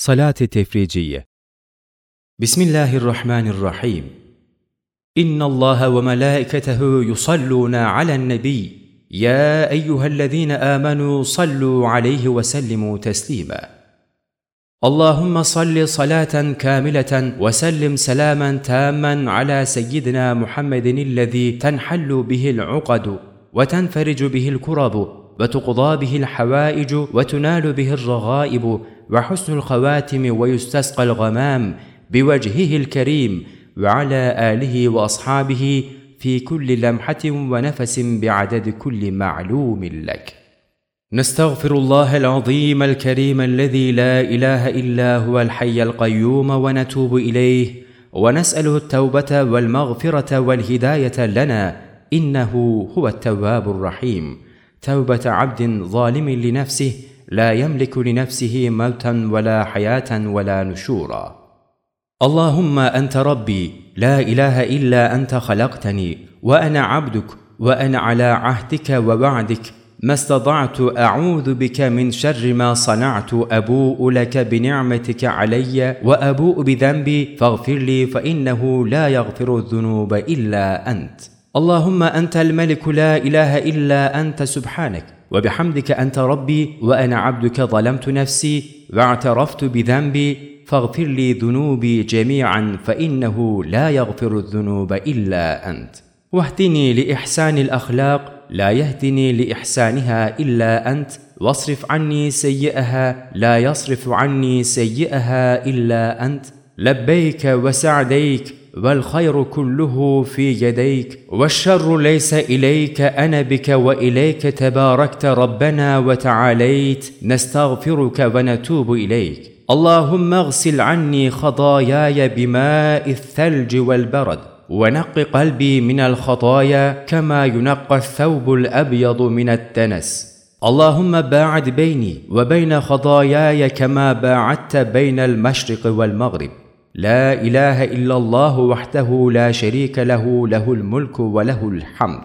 صلاة تفريجية. بسم الله الرحمن الرحيم. إن الله وملائكته يصلون على النبي. يا أيها الذين آمنوا صلوا عليه وسلموا تسليما. اللهم صل صلاة كاملة وسلم سلاما تاما على سيدنا محمد الذي تنحل به العقد وتنفرج به الكرب. وتقضى به الحوائج وتنال به الرغائب وحسن الخواتم ويستسقى الغمام بوجهه الكريم وعلى آله وأصحابه في كل لمحة ونفس بعدد كل معلوم لك. نستغفر الله العظيم الكريم الذي لا إله إلا هو الحي القيوم ونتوب إليه ونسأله التوبة والمغفرة والهداية لنا إنه هو التواب الرحيم. توبة عبد ظالم لنفسه لا يملك لنفسه موتا ولا حياة ولا نشورا. اللهم أنت ربي لا إله إلا أنت خلقتني وأنا عبدك وأنا على عهدك ووعدك. ما استطعت أعوذ بك من شر ما صنعت أبوء لك بنعمتك علي وأبوء بذنبي. فاغفر لي فإنه لا يغفر الذنوب إلا أنت. اللهم أنت الملك لا إله إلا أنت سبحانك وبحمدك أنت ربي وأنا عبدك ظلمت نفسي واعترفت بذنبي فاغفر لي ذنوبي جميعا فإنه لا يغفر الذنوب إلا أنت. واهدني لإحسان الأخلاق لا يهدني لإحسانها إلا أنت. واصرف عني سيئها لا يصرف عني سيئها إلا أنت. لبيك وسعديك والخير كله في يديك والشر ليس إليك أنا بك وإليك تباركت ربنا وتعاليت نستغفرك ونتوب إليك. اللهم اغسل عني خطاياي بماء الثلج والبرد ونق قلبي من الخطايا كما ينقى الثوب الأبيض من الدنس اللهم باعد بيني وبين خطاياي كما باعدت بين المشرق والمغرب. لا إله إلا الله وحده لا شريك له له الملك وله الحمد.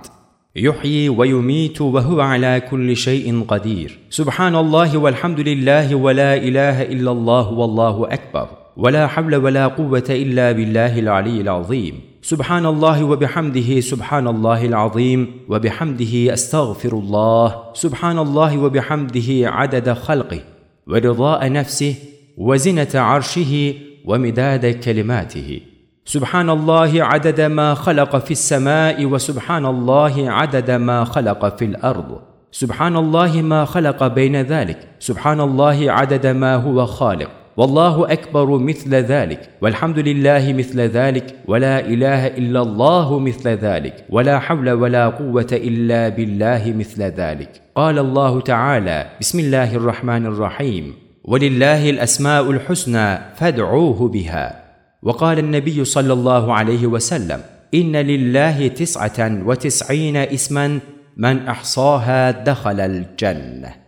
يحيي ويميت وهو على كل شيء قدير. سبحان الله والحمد لله ولا إله إلا الله والله أكبر. ولا حول ولا قوة إلا بالله العلي العظيم. سبحان الله وبحمده سبحان الله العظيم. وبحمده أستغفر الله. سبحان الله وبحمده عدد خلقه. ورضاء نفسه وزنة عرشه ومداد كلماته. سبحان الله عدد ما خلق في السماء وسبحان الله عدد ما خلق في الأرض. سبحان الله ما خلق بين ذلك. سبحان الله عدد ما هو خالق. والله أكبر مثل ذلك. والحمد لله مثل ذلك. ولا إله إلا الله مثل ذلك. ولا حول ولا قوة إلا بالله مثل ذلك. قال الله تعالى بسم الله الرحمن الرحيم. ولله الأسماء الحسنى فادعوه بها. وقال النبي صلى الله عليه وسلم إن لله تسعة وتسعين اسما من أحصاها دخل الجنة.